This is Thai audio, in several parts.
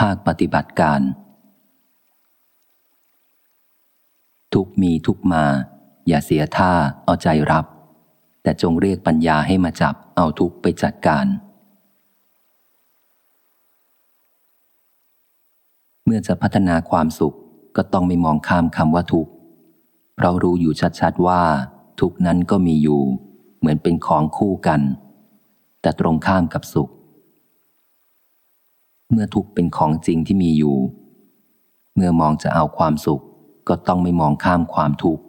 ภาคปฏิบัติการ ทุกมีทุกมา อย่าเสียท่าเอาใจรับ แต่จงเรียกปัญญาให้มาจับเอาทุกไปจัดการ เมื่อจะพัฒนาความสุขก็ต้องไม่มองข้ามคำว่าทุกเพราะรู้อยู่ชัดๆว่า ทุกนั้นก็มีอยู่ เหมือนเป็นของคู่กัน แต่ตรงข้ามกับสุข เมื่อทุกเป็นของจริงที่มีอยู่ เมื่อมองจะเอาความสุข ก็ต้องไม่มองข้ามความทุกข์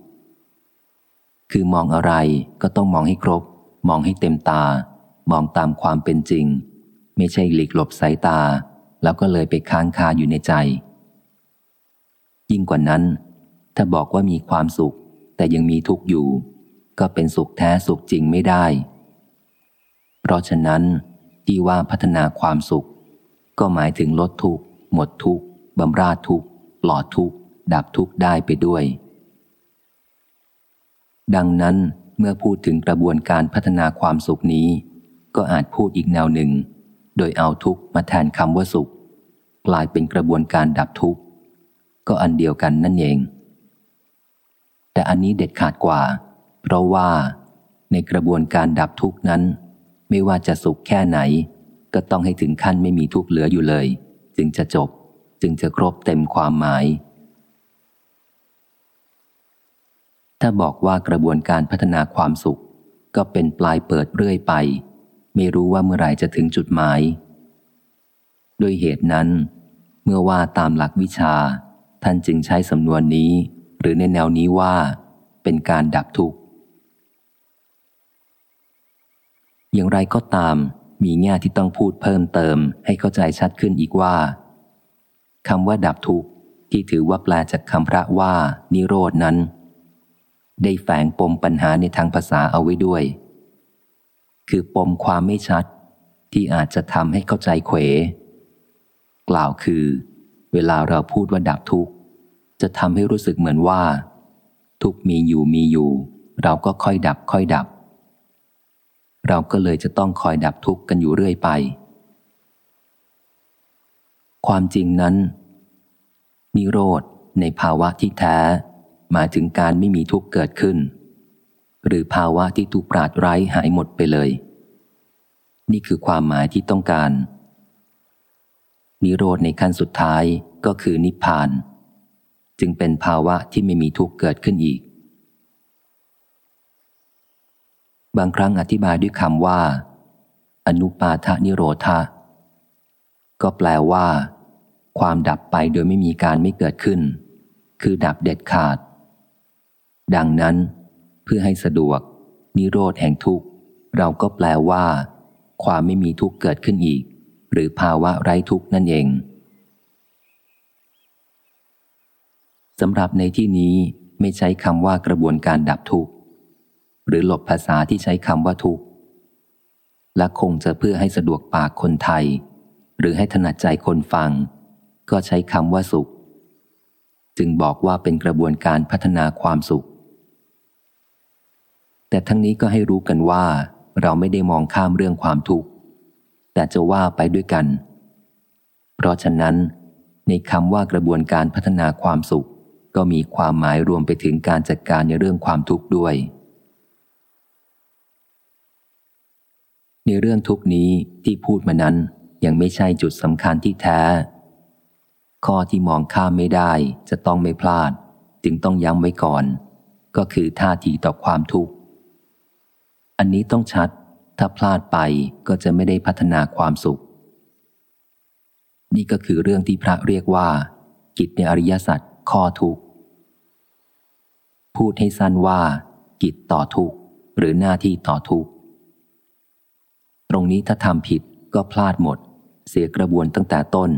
คือมองอะไรก็ต้องมองให้ครบ มองให้เต็มตา มองตามความเป็นจริง ไม่ใช่หลีกหลบสายตา แล้วก็เลยไปค้างคาอยู่ในใจ ยิ่งกว่านั้น ถ้าบอกว่ามีความสุข แต่ยังมีทุกข์อยู่ ก็เป็นสุขแท้สุขจริงไม่ได้ เพราะฉะนั้นที่ว่าพัฒนาความสุข ก็หมายถึงลดทุกข์ หมดทุกข์บำราดทุกข์ปลอดทุกข์ ดับทุกข์ได้ไปด้วย ดังนั้นเมื่อพูดถึงกระบวนการพัฒนาความสุขนี้ ก็อาจพูดอีกแนวหนึ่ง โดยเอาทุกข์มาแทนคำว่าสุข กลายเป็นกระบวนการดับทุกข์ ก็อันเดียวกันนั่นเอง แต่อันนี้เด็ดขาดกว่า เพราะว่าในกระบวนการดับทุกข์นั้น ไม่ว่าจะสุขแค่ไหน ก็ต้องให้ถึงขั้นไม่มีทุกข์เหลืออยู่เลย จึงจะจบจึงจะครบเต็มความหมาย ถ้าบอกว่ากระบวนการพัฒนาความสุข ก็เป็นปลายเปิดเรื่อยไป ไม่รู้ว่าเมื่อไรจะถึงจุดหมาย ด้วยเหตุนั้น เมื่อว่าตามหลักวิชา ท่านจึงใช้สำนวนนี้ หรือในแนวนี้ว่า เป็นการดับทุกข์อย่างไรก็ตาม มีแง่ที่ต้องพูดเพิ่มเติมให้เข้าใจชัดขึ้นอีกว่าคำว่าดับทุกข์ที่ถือว่าแปลจากคำพระว่า นิโรดนั้น ได้แฝงปมปัญหาในทางภาษาเอาไว้ด้วย คือปมความไม่ชัด ที่อาจจะทำให้เข้าใจเขว กล่าวคือ เวลาเราพูดว่าดับทุกข์จะทำให้รู้สึกเหมือนว่า ทุกมีอยู่มีอยู่ เราก็ค่อยดับค่อยดับ เราก็เลยจะต้องคอยดับทุกข์กันอยู่เรื่อยไป ความจริงนั้น นิโรธในภาวะที่แท้ หมายถึงการไม่มีทุกข์เกิดขึ้น หรือภาวะที่ทุกปราดไร้หายหมดไปเลย นี่คือความหมายที่ต้องการ นิโรธในขั้นสุดท้ายก็คือนิพพาน จึงเป็นภาวะที่ไม่มีทุกข์เกิดขึ้นอีก บางครั้งอธิบายด้วยคำว่า อนุปาทานิโรธาก็แปลว่า ความดับไปโดยไม่มีการไม่เกิดขึ้น คือดับเด็ดขาด ดังนั้น เพื่อให้สะดวก นิโรธแห่งทุกข์ เราก็แปลว่า ความไม่มีทุกข์เกิดขึ้นอีก หรือภาวะไร้ทุกข์นั่นเองสำหรับในที่นี้ไม่ใช้คำว่ากระบวนการดับทุกข์ หรือหลบภาษาที่ใช้คำว่าทุกข์ และคงจะเพื่อให้สะดวกปากคนไทย หรือให้ถนัดใจคนฟัง ก็ใช้คำว่าสุข จึงบอกว่าเป็นกระบวนการพัฒนาความสุข แต่ทั้งนี้ก็ให้รู้กันว่า เราไม่ได้มองข้ามเรื่องความทุกข์ แต่จะว่าไปด้วยกัน เพราะฉะนั้น ในคำว่ากระบวนการพัฒนาความสุข ก็มีความหมายรวมไปถึงการจัดการในเรื่องความทุกข์ด้วย ในเรื่องทุกนี้ที่พูดมานั้นยังไม่ใช่จุดสำคัญที่แท้ ข้อที่มองข้ามไม่ได้จะต้องไม่พลาด จึงต้องย้ำไว้ก่อน ก็คือท่าทีต่อความทุกข์ อันนี้ต้องชัด ถ้าพลาดไปก็จะไม่ได้พัฒนาความสุข นี่ก็คือเรื่องที่พระเรียกว่า กิจในอริยสัจข้อทุกข์พูดให้สั้นว่า กิจต่อทุกข์หรือหน้าที่ต่อทุกข์ ตรงนี้ถ้าทำผิดก็พลาดหมด เสียกระบวนตั้งแต่ต้น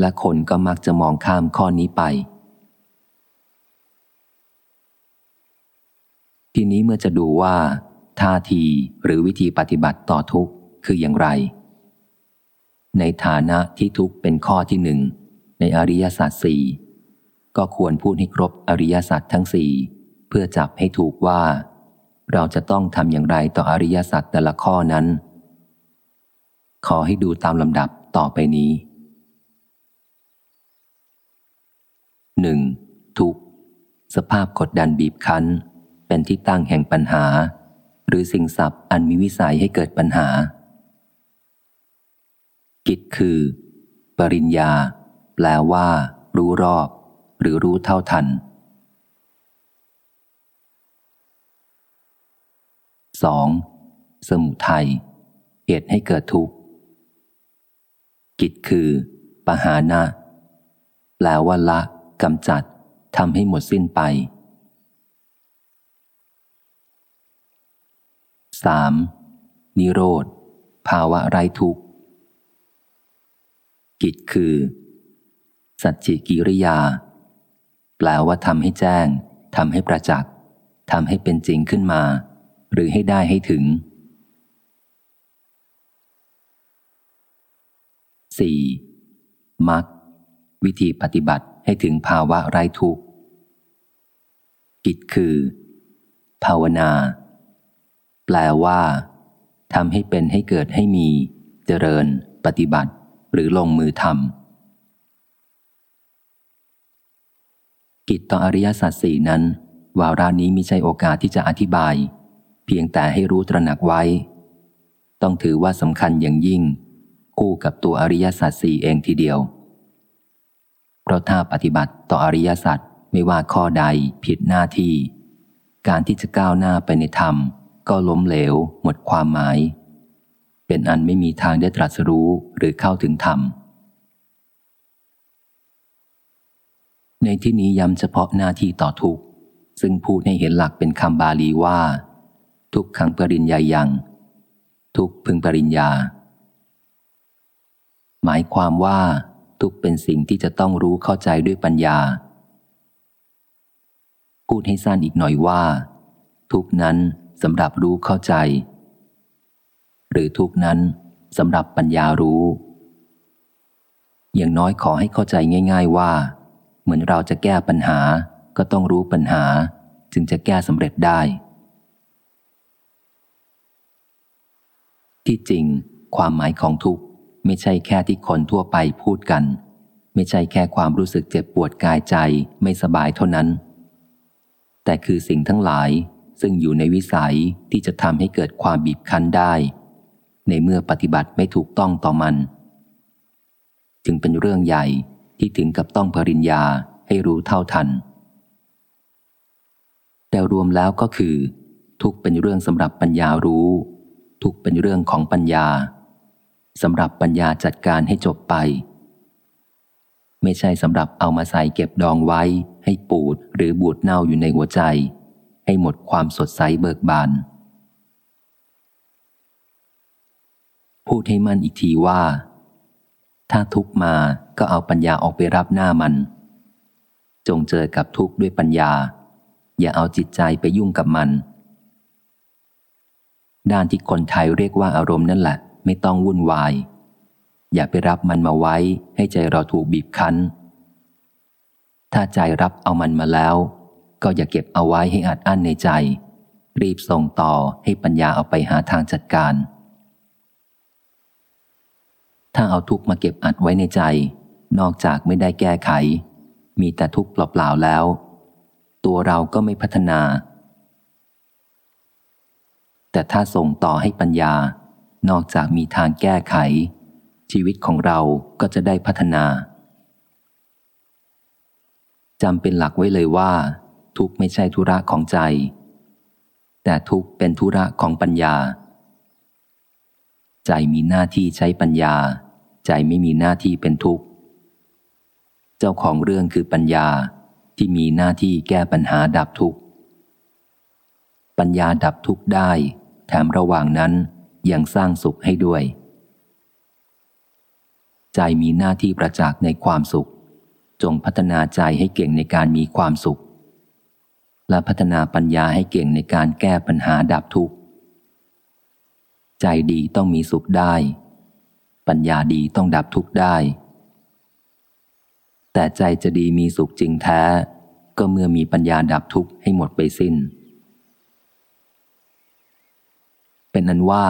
และคนก็มักจะมองข้ามข้อนี้ไป ทีนี้เมื่อจะดูว่า ท่าทีหรือวิธีปฏิบัติต่อทุกข์คืออย่างไร ในฐานะที่ทุกข์เป็นข้อที่หนึ่งในอริยสัจสี่ก็ควรพูดให้ครบอริยสัจทั้งสี่เพื่อจับให้ถูกว่า เราจะต้องทำอย่างไรต่ออริยสัจแต่ละข้อนั้น ขอให้ดูตามลำดับต่อไปนี้หนึ่งทุกสภาพกดดันบีบคั้น เป็นที่ตั้งแห่งปัญหา หรือสิ่งศัพท์อันมีวิสัยให้เกิดปัญหา กิจคือ ปริญญา แปลว่า รู้รอบ หรือรู้เท่าทัน 2. สมุทัยเหตุให้เกิดทุกข์ กิจคือปหานะแปลว่าละกำจัดทำให้หมดสิ้นไป 3. นิโรธ ภาวะไร้ทุกข์ กิจคือ สัจจิกิริยา แปลว่าทำให้แจ้งทำให้ประจักษ์ทำให้เป็นจริงขึ้นมา หรือให้ได้ให้ถึง 4. มักวิธีปฏิบัติให้ถึงภาวะไร้ทุกข์ กิจคือ ภาวนา แปลว่าทำให้เป็นให้เกิดให้มี เจริญ ปฏิบัติ หรือลงมือทำกิจต่ออริยสัจสี่นั้น วารานี้มิใช่โอกาสที่จะอธิบาย เพียงแต่ให้รู้ตระหนักไว้ ต้องถือว่าสำคัญอย่างยิ่ง คู่กับตัวอริยสัจสี่เองทีเดียว เพราะถ้าปฏิบัติต่ออริยสัจไม่ว่าข้อใดผิดหน้าที่ การที่จะก้าวหน้าไปในธรรม ก็ล้มเหลว หมดความหมาย เป็นอันไม่มีทางได้ตรัสรู้หรือเข้าถึงธรรม ในที่นี้ย้ำเฉพาะหน้าที่ต่อทุกซึ่งพูดให้เห็นหลักเป็นคำบาลีว่า ทุกขังปริญญายัง ทุกพึงปริญญา หมายความว่า ทุกเป็นสิ่งที่จะต้องรู้เข้าใจด้วยปัญญา พูดให้สั้นอีกหน่อยว่า ทุกนั้นสำหรับรู้เข้าใจ หรือทุกนั้นสำหรับปัญญารู้ อย่างน้อยขอให้เข้าใจง่าย ๆว่า เหมือนเราจะแก้ปัญหาก็ต้องรู้ปัญหา จึงจะแก้สำเร็จได้ ที่จริง ความหมายของทุก ไม่ใช่แค่ที่คนทั่วไปพูดกัน ไม่ใช่แค่ความรู้สึกเจ็บปวดกายใจไม่สบายเท่านั้น แต่คือสิ่งทั้งหลายซึ่งอยู่ในวิสัยที่จะทำให้เกิดความบีบคั้นได้ ในเมื่อปฏิบัติไม่ถูกต้องต่อมัน จึงเป็นเรื่องใหญ่ที่ถึงกับต้องปริญญาให้รู้เท่าทัน แต่รวมแล้วก็คือ ทุกเป็นเรื่องสำหรับปัญญารู้ ทุกเป็นเรื่องของปัญญา สำหรับปัญญาจัดการให้จบไป ไม่ใช่สำหรับเอามาใส่เก็บดองไว้ ให้ปูดหรือบูดเน่าอยู่ในหัวใจ ให้หมดความสดใสเบิกบาน พูดให้มันอีกทีว่า ถ้าทุกมาก็เอาปัญญาออกไปรับหน้ามัน จงเจอกับทุกข์ด้วยปัญญา อย่าเอาจิตใจไปยุ่งกับมัน ด้านที่คนไทยเรียกว่าอารมณ์นั่นแหละ ไม่ต้องวุ่นวาย อย่าไปรับมันมาไว้ให้ใจเราถูกบีบคั้น ถ้าใจรับเอามันมาแล้ว ก็อย่าเก็บเอาไว้ให้อัดอั้นในใจ รีบส่งต่อให้ปัญญาเอาไปหาทางจัดการ ถ้าเอาทุกมาเก็บอัดไว้ในใจ นอกจากไม่ได้แก้ไข มีแต่ทุกเปล่าๆแล้ว ตัวเราก็ไม่พัฒนาแต่ถ้าส่งต่อให้ปัญญา นอกจากมีทางแก้ไข ชีวิตของเราก็จะได้พัฒนาจำเป็นหลักไว้เลยว่า ทุกไม่ใช่ธุระของใจ แต่ทุกเป็นธุระของปัญญา ใจมีหน้าที่ใช้ปัญญา ใจไม่มีหน้าที่เป็นทุกข์เจ้าของเรื่องคือปัญญาที่มีหน้าที่แก้ปัญหาดับทุกข์ปัญญาดับทุกข์ได้ แถมระหว่างนั้น ยังสร้างสุขให้ด้วย ใจมีหน้าที่ประจักษ์ในความสุข จงพัฒนาใจให้เก่งในการมีความสุข และพัฒนาปัญญาให้เก่งในการแก้ปัญหาดับทุกข์ ใจดีต้องมีสุขได้ ปัญญาดีต้องดับทุกข์ได้ แต่ใจจะดีมีสุขจริงแท้ ก็เมื่อมีปัญญาดับทุกข์ให้หมดไปสิน้น เป็นนั้นว่า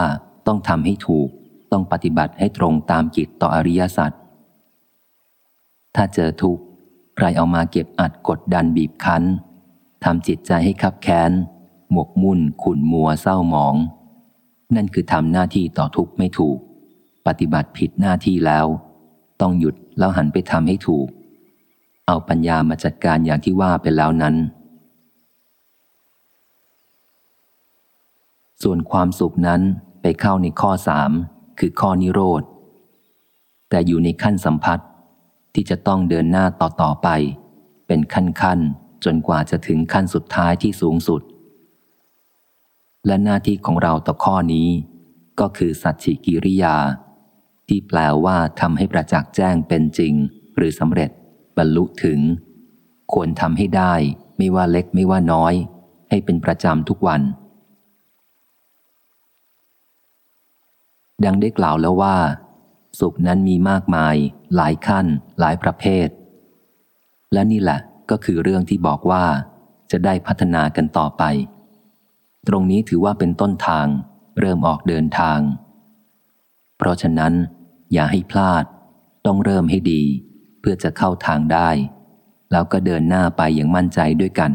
ต้องทำให้ถูก ต้องปฏิบัติให้ตรงตามกิจต่ออริยสัจ ถ้าเจอทุกข์ใครเอามาเก็บอัดกดดันบีบคั้นทำจิตใจให้คับแค้น หมกมุ่น ขุ่นมัวเศร้าหมอง นั่นคือทำหน้าที่ต่อทุกข์ไม่ถูก ปฏิบัติผิดหน้าที่แล้ว ต้องหยุดแล้วหันไปทำให้ถูก เอาปัญญามาจัดการอย่างที่ว่าไปแล้วนั้น ส่วนความสุขนั้นไปเข้าในข้อสามคือข้อนิโรธ แต่อยู่ในขั้นสัมผัสที่จะต้องเดินหน้าต่อต่อไป เป็นขั้นขั้นจนกว่าจะถึงขั้นสุดท้ายที่สูงสุด และหน้าที่ของเราต่อข้อนี้ ก็คือสัจฉิกิริยา ที่แปลว่าทำให้ประจักษ์แจ้งเป็นจริง หรือสำเร็จ บรรลุถึง ควรทำให้ได้ ไม่ว่าเล็กไม่ว่าน้อย ให้เป็นประจำทุกวัน ดังได้กล่าวแล้วว่า สุขนั้นมีมากมาย หลายขั้น หลายประเภท และนี่แหละก็คือเรื่องที่บอกว่า จะได้พัฒนากันต่อไป ตรงนี้ถือว่าเป็นต้นทาง เริ่มออกเดินทาง เพราะฉะนั้น อย่าให้พลาด ต้องเริ่มให้ดี เพื่อจะเข้าทางได้ แล้วก็เดินหน้าไปอย่างมั่นใจด้วยกัน